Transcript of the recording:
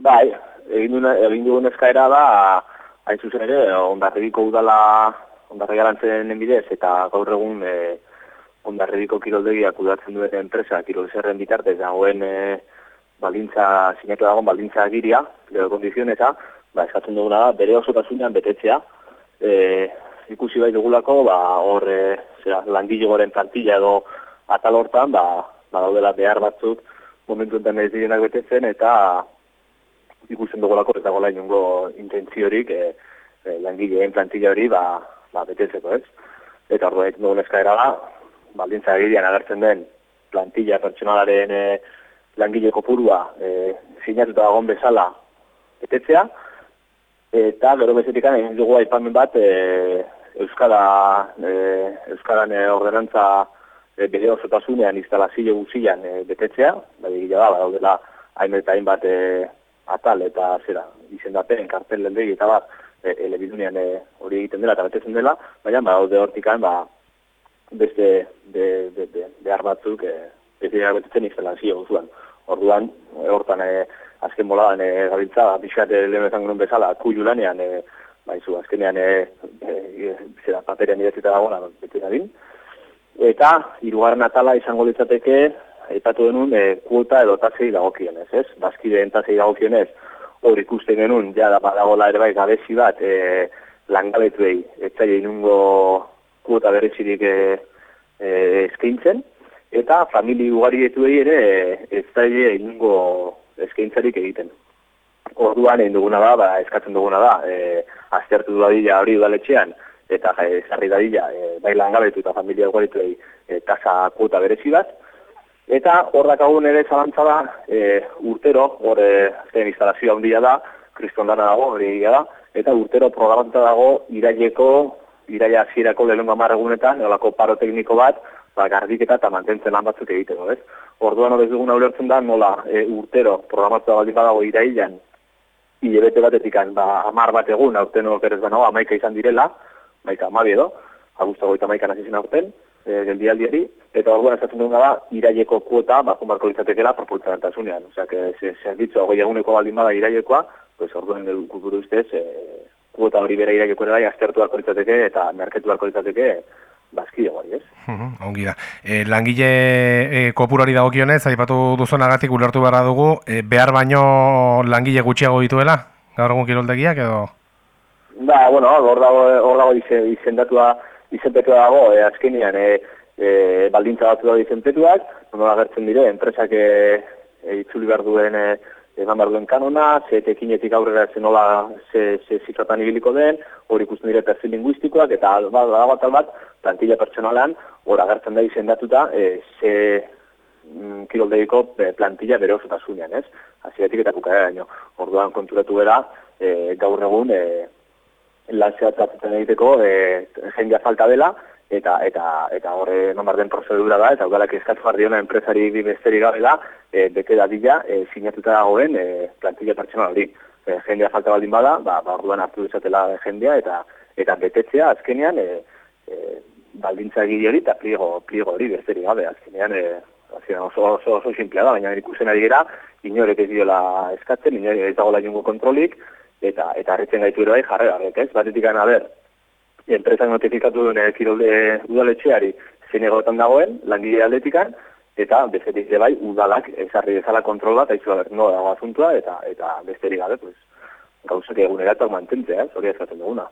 Bai, egin, duna, egin dugun eskaera da, hain zuzen ere, ondarribiko udala ondarri garantzen bidez, eta gaur egun e, ondarribiko kiroldegiak udatzen duen enpresa, kirolzerren bitartez, dagoen e, baldintza, sinatu dagoen baldintza agiria, lego kondizioneta, ba, eskatzen duguna da, bere osotasunean betetzea, e, ikusi bai dugulako, ba, hor, e, zera, langile goren plantilla edo atal hortan, ba, ba, daudela behar batzuk, momentu enten ez direnak betetzen, eta ikusten dugulako eta gola inungo intentziorik e, e, langileen plantilla hori ba, ba betetzeko, ez? Eta ordu egin dugun eskaera da, baldintza egidean agertzen den plantilla pertsonalaren e, langile kopurua e, sinatuta dagoen bezala betetzea, eta gero bezetik egin dugu aipamen bat e, Euskara, e, Euskaran e, ordenantza e, bere osotasunean instalazio guzian e, betetzea, bai gila da, daudela hain eta hainbat e, atal eta zera, izendapen, kartel lendegi eta bat, e, elebidunean e, hori egiten dela eta betetzen dela, baina ba, haude hortikan, ba, beste de, de, de, behar batzuk e, bete betetzen instalazio guzuan. Orduan, e, hortan e, azken boladan e, gabiltza, pixate lehen ezan genuen bezala, kuilu lanean, e, baizu, azkenean e, e, zera, paperean idatzita dagoena, bete da Eta, irugarren atala izango litzateke, aipatu denun e, kuota edo tasei dagokionez, ez? Bazkideen tasei dagokionez, hor ikusten genuen, ja da badagola ere bai gabezi bat, e, langabetuei, ez zaila inungo kuota berezirik e, e, eskaintzen, eta famili ugarietuei ere ez zaila inungo eskaintzarik egiten. Orduan egin duguna da, ba, eskatzen duguna da, e, aztertu du hori udaletxean, eta e, zarri dadila, e, bai langabetu eta familia ugarietuei e, tasa kuota berezi bat, Eta horrak hau ere zalantza da, e, urtero, hor e, zen instalazioa handia da, kriston dana dago, hori da, eta urtero programatuta dago iraileko, iraila zirako lehenko amarregunetan, eolako paro tekniko bat, ba, garbiketa eta mantentzen lan batzuk egiteko, ez? Orduan hori dugun ulertzen da, nola e, urtero programatuta baldin badago irailan, hilebete batetik, ba, amar bat egun, aurten okerez banago, amaika izan direla, maika amabi edo, agustago eta maika nazizien aurten, e, geldialdiari, eta orduan esatzen duguna da, iraieko kuota, bakun barko litzatekela, propultzamentasunean. Osea, que se, se ditzo, hogei eguneko baldin bada iraiekoa, pues orduan del kulturu ustez, e, kuota hori bera iraieko ere bai, aztertu barko litzateke, eta merketu barko litzateke, bazki hori, ez? ongi da. E, langile e, kopurari dagokionez, aipatu duzonagatik ulertu behar dugu, e, behar baino langile gutxiago dituela, gaur egun kiroldegiak edo? Ba, bueno, hor dago, hor dago izendatua, izenpetua dago, e, azkenian, e, e, baldintza batzu dago izenpetuak, nola agertzen dire, enpresak e, e, itzuli behar duen, e, eman behar duen kanona, ze tekinetik aurrera ze nola, ze, ze zifratan ibiliko den, hori ikusten dire perfil linguistikoak, eta ba, dago bat, bat, plantilla pertsonalan, hor agertzen da izendatuta, e, ze mm, kiroldegiko plantilla bere osotasunean, ez? Aziatik eta kukara Orduan konturatu bera, e, gaur egun, e, lan zehatzatzen egiteko e, jendea falta dela, eta eta eta horre nomar den prozedura da, eta udalak eskatu jarri hona enpresari bimesteri gabela, e, bete dadila e, sinatuta dagoen e, plantilla pertsona hori. E, jendea falta baldin bada, ba, ba orduan hartu duzatela jendea, eta eta betetzea azkenean e, e, baldintza egile hori eta pliego, pliego hori besteri gabe, azkenean e, oso, oso, oso simplea da, baina ikusen ari gara, inorek ez diola eskatzen, inorek ez dagoela jungo kontrolik, eta eta harritzen gaitu ere bai jarri garrek, ez? Batetik gana ber, enpresak notifikatu duen kirolde udaletxeari zein egotan dagoen, langile aldetikan, eta bestetik ere bai udalak ezarri dezala kontrol bat, aizu ber, no dago asuntua, eta eta besterik gabe, pues, gauzak eguneratak mantentzea, ez? Hori ezaten duguna.